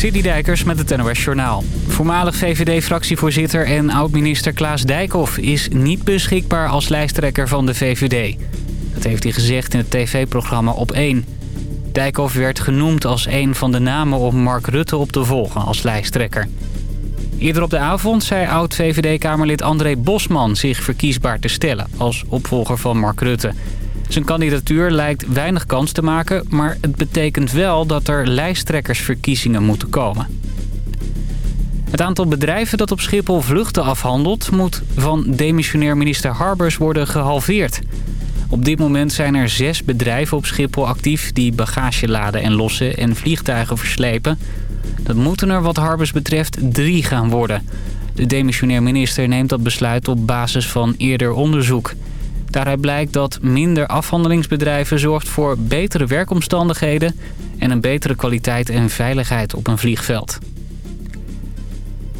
City Dijkers met het NOS Journaal. Voormalig VVD-fractievoorzitter en oud-minister Klaas Dijkhoff... is niet beschikbaar als lijsttrekker van de VVD. Dat heeft hij gezegd in het tv-programma Op 1. Dijkhoff werd genoemd als een van de namen om Mark Rutte op te volgen als lijsttrekker. Eerder op de avond zei oud-VVD-kamerlid André Bosman zich verkiesbaar te stellen... als opvolger van Mark Rutte... Zijn kandidatuur lijkt weinig kans te maken... maar het betekent wel dat er lijsttrekkersverkiezingen moeten komen. Het aantal bedrijven dat op Schiphol vluchten afhandelt... moet van demissionair minister Harbers worden gehalveerd. Op dit moment zijn er zes bedrijven op Schiphol actief... die bagage laden en lossen en vliegtuigen verslepen. Dat moeten er wat Harbers betreft drie gaan worden. De demissionair minister neemt dat besluit op basis van eerder onderzoek... Daaruit blijkt dat minder afhandelingsbedrijven zorgt voor betere werkomstandigheden... en een betere kwaliteit en veiligheid op een vliegveld.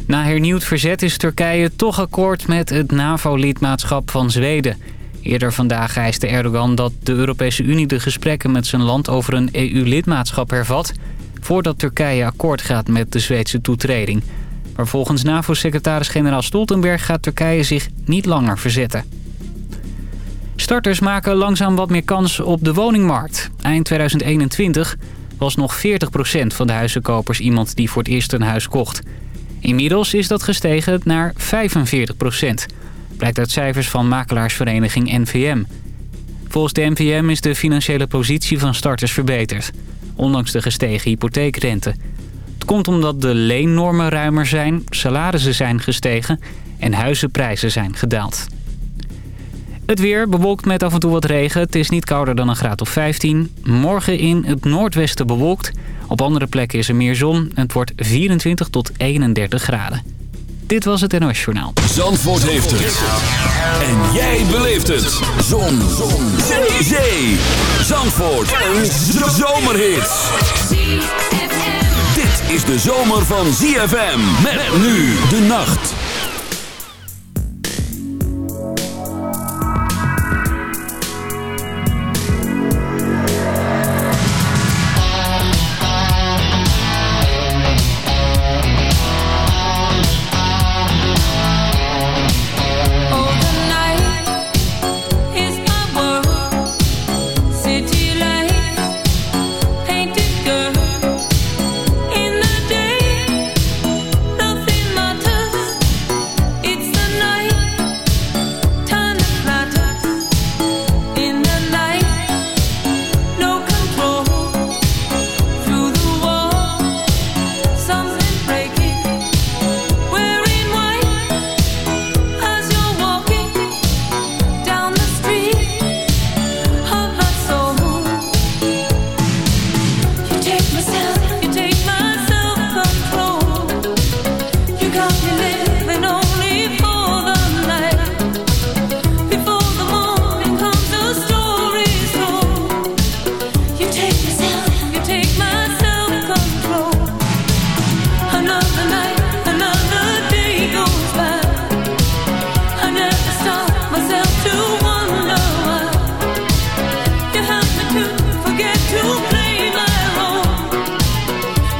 Na hernieuwd verzet is Turkije toch akkoord met het NAVO-lidmaatschap van Zweden. Eerder vandaag eiste Erdogan dat de Europese Unie de gesprekken met zijn land over een EU-lidmaatschap hervat... voordat Turkije akkoord gaat met de Zweedse toetreding. Maar volgens NAVO-secretaris-generaal Stoltenberg gaat Turkije zich niet langer verzetten. Starters maken langzaam wat meer kans op de woningmarkt. Eind 2021 was nog 40% van de huizenkopers iemand die voor het eerst een huis kocht. Inmiddels is dat gestegen naar 45%. Blijkt uit cijfers van makelaarsvereniging NVM. Volgens de NVM is de financiële positie van starters verbeterd. Ondanks de gestegen hypotheekrente. Het komt omdat de leennormen ruimer zijn, salarissen zijn gestegen en huizenprijzen zijn gedaald. Het weer bewolkt met af en toe wat regen. Het is niet kouder dan een graad of 15. Morgen in het noordwesten bewolkt. Op andere plekken is er meer zon. Het wordt 24 tot 31 graden. Dit was het NOS Journaal. Zandvoort heeft het. En jij beleeft het. Zon. zon. Zee. Zee. Zandvoort. Een zomerhit. Dit is de zomer van ZFM. Met nu de nacht.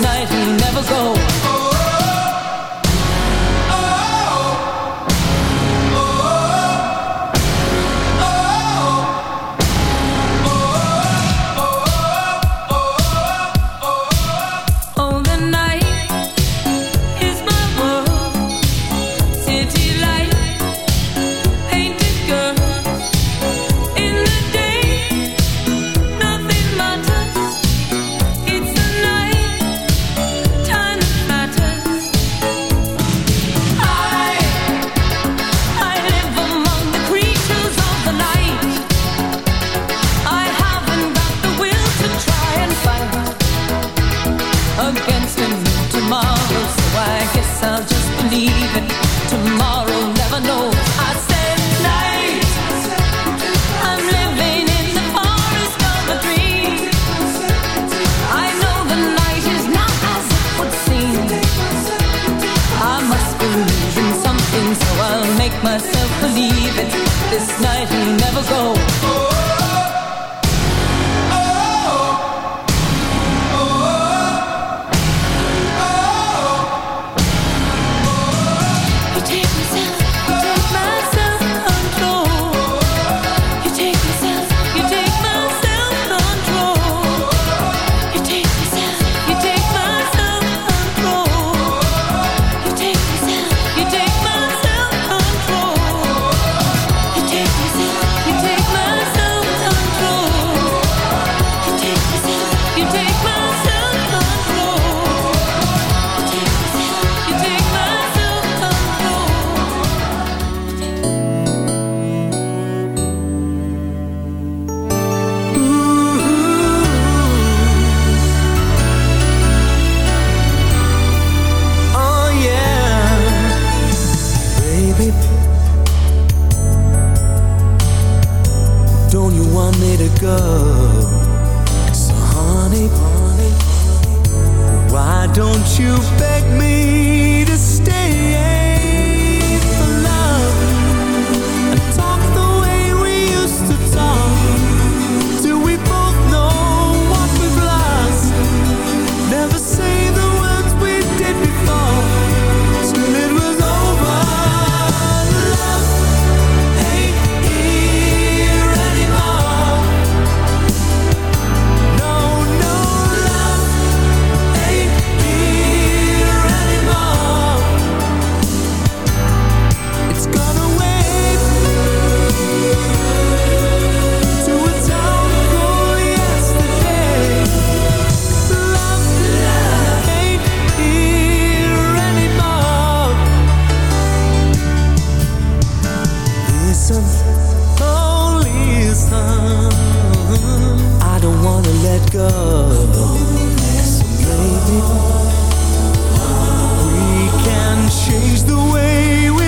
night and never go. listen, oh listen. I don't wanna let go. So maybe we can change the way we.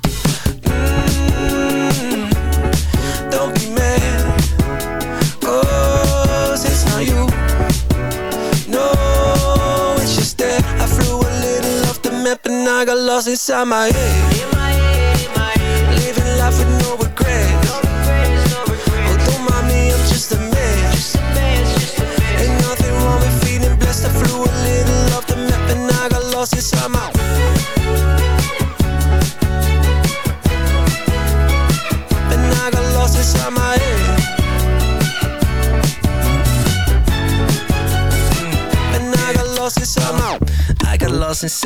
I got lost inside my head.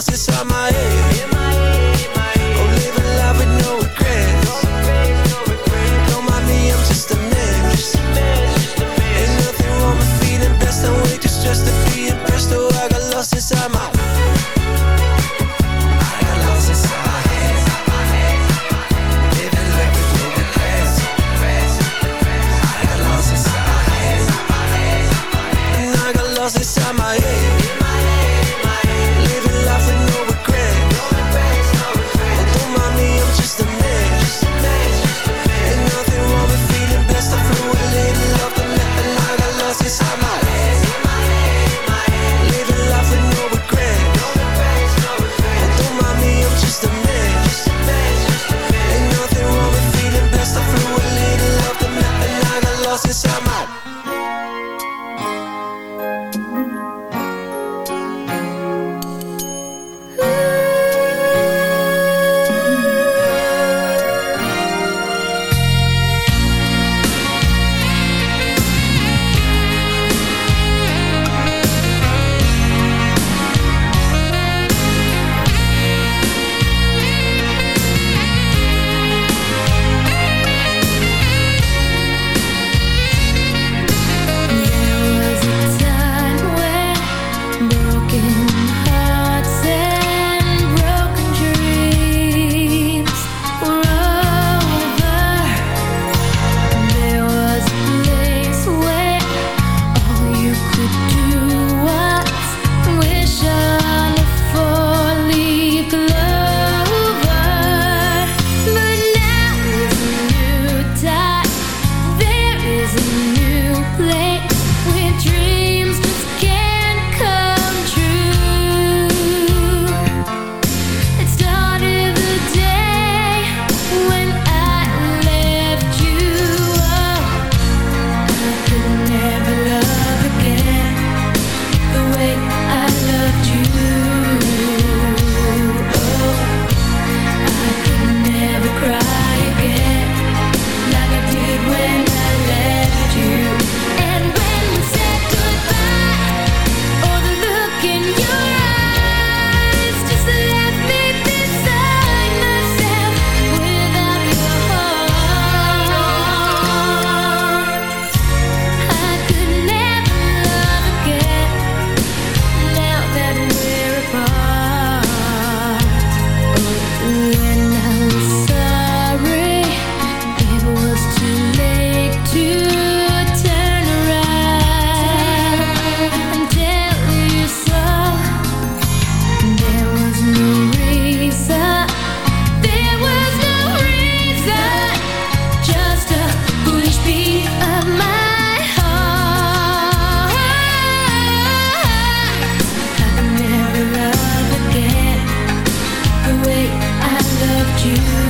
você só you.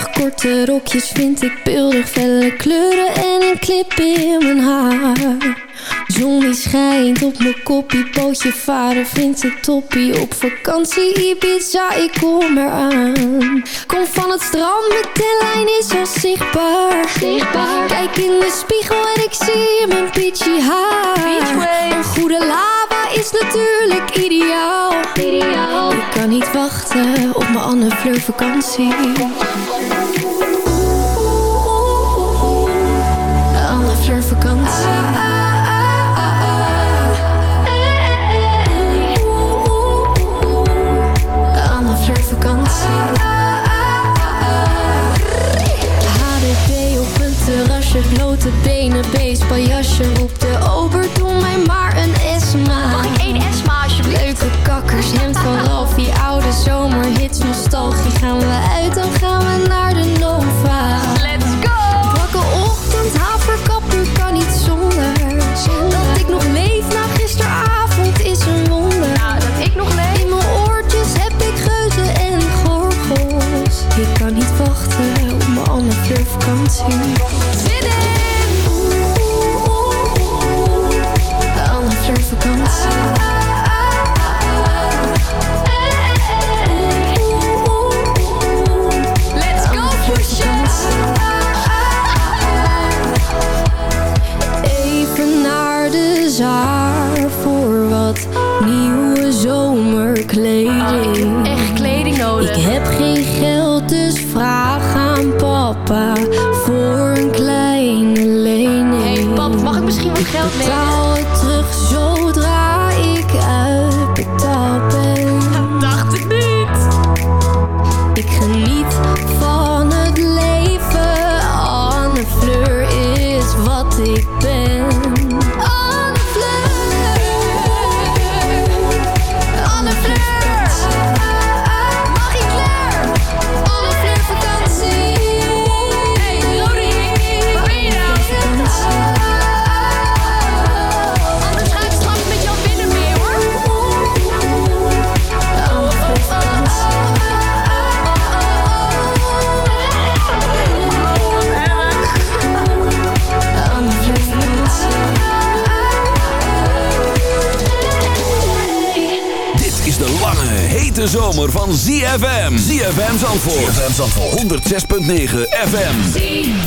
korte rokjes vind ik beeldig felle kleuren en een clip in mijn haar. Zon die schijnt op mijn koppie, pootje varen vindt het toppie. Op vakantie Ibiza, ik kom eraan. Kom van het strand, mijn tellijn is al zichtbaar. zichtbaar. Kijk in de spiegel en ik zie mijn peachy haar. Een goede laag is natuurlijk ideaal. ideaal. Ik kan niet wachten op mijn Anne Fleur vakantie. Anne Fleur vakantie. Ah, terrasje, blote benen, beest, jasje Roep de ober, doe mij maar hits, nostalgie. Gaan we uit, dan gaan we naar 106.9 FM.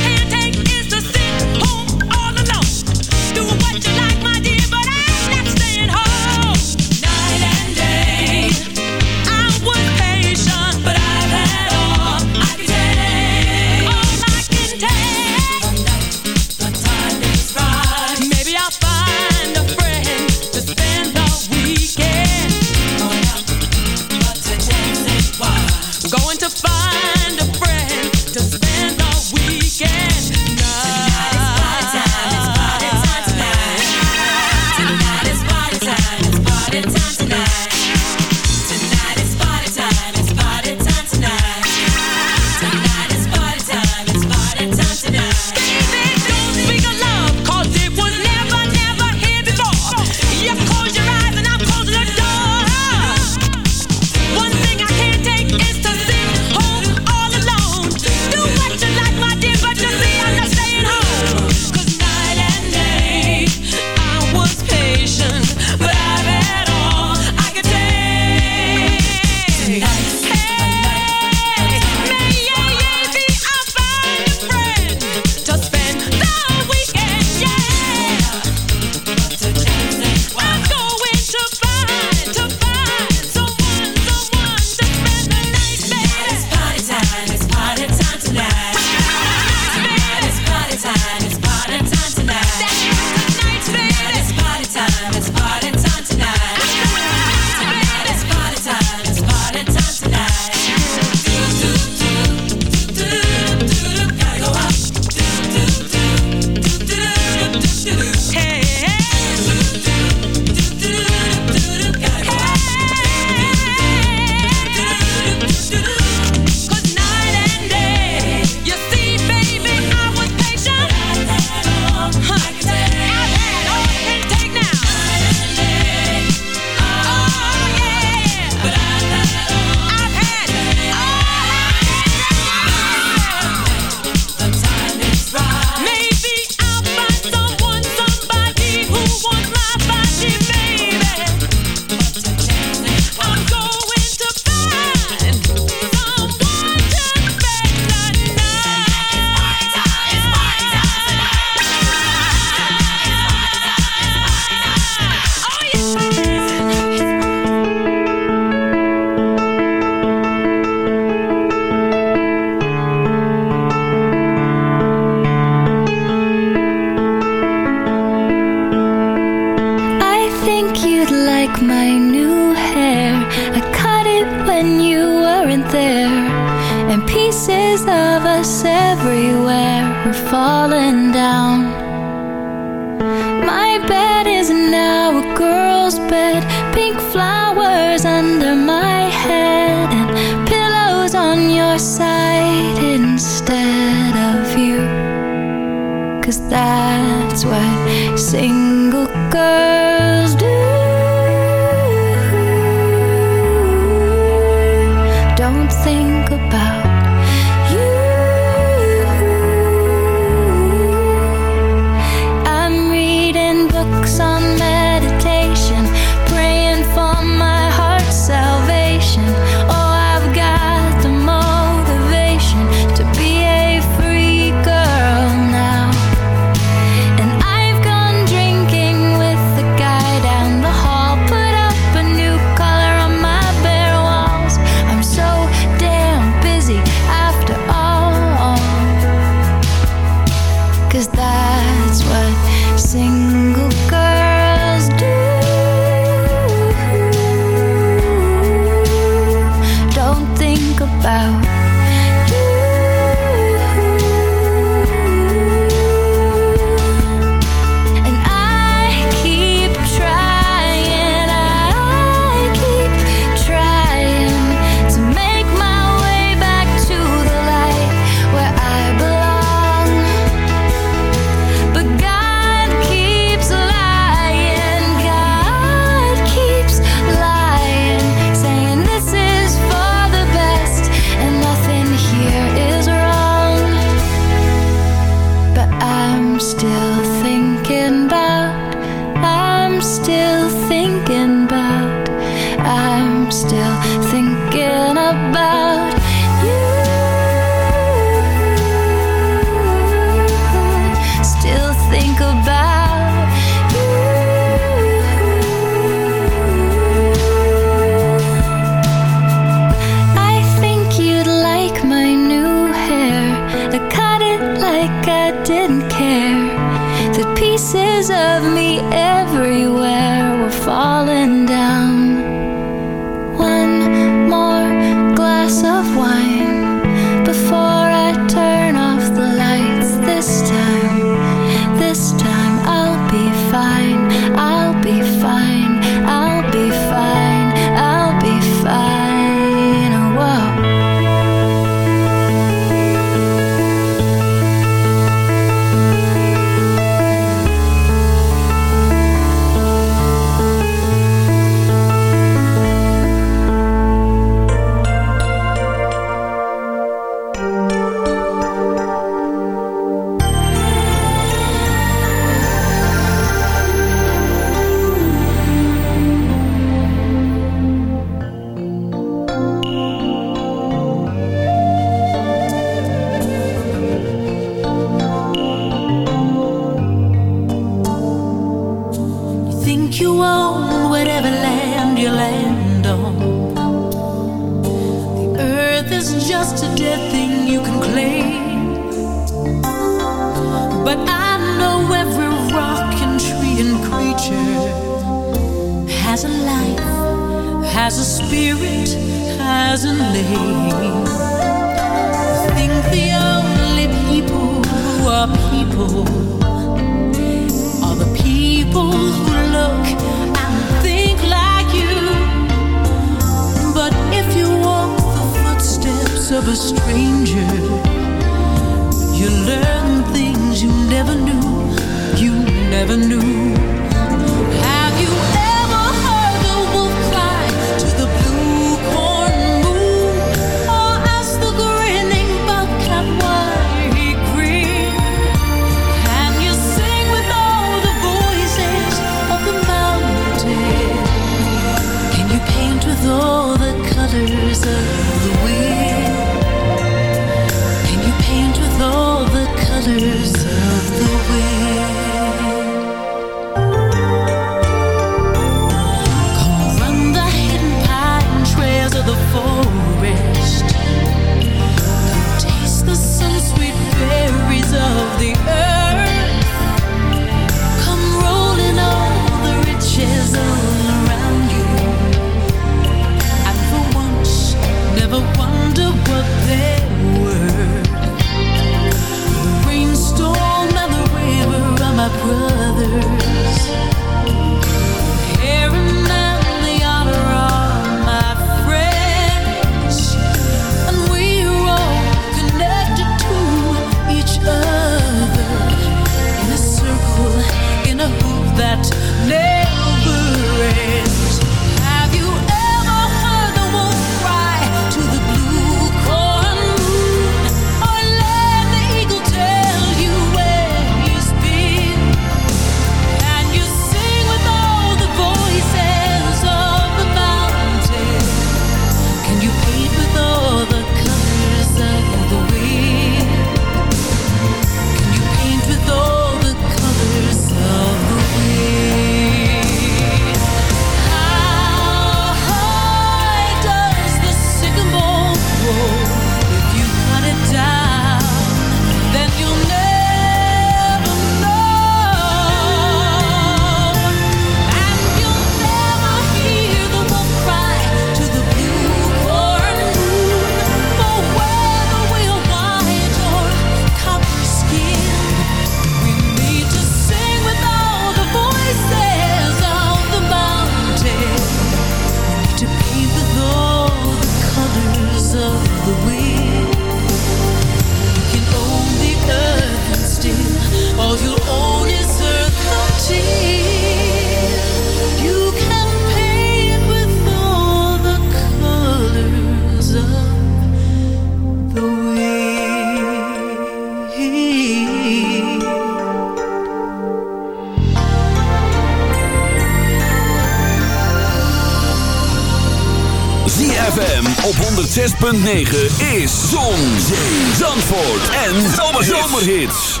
106.9 is Zon, Zee, Zandvoort en Zomerhits.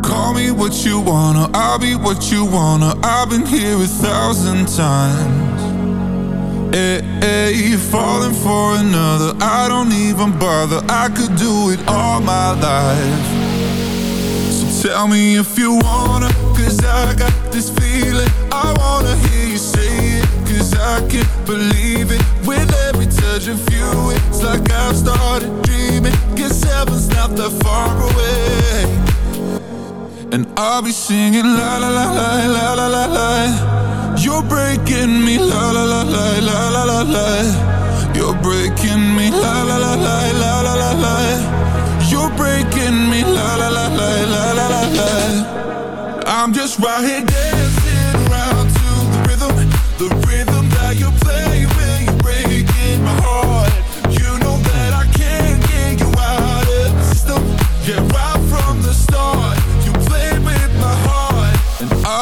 Call me what you wanna, I'll be what you wanna. I've been here a thousand times. Hey, hey, falling for another, I don't even bother. I could do it all my life. So tell me if you wanna, cause I got this feeling. I wanna hear you say it, I can't believe it. With every touch of you, it's like I've started dreaming. Guess heaven's not that far away. And I'll be singing la la la la la la la la you're breaking me, la la la la la la la la. You're breaking me, la la la la la la la la. You're breaking me, la la la la la la la la. I'm just right here dancing around to the rhythm, the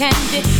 candy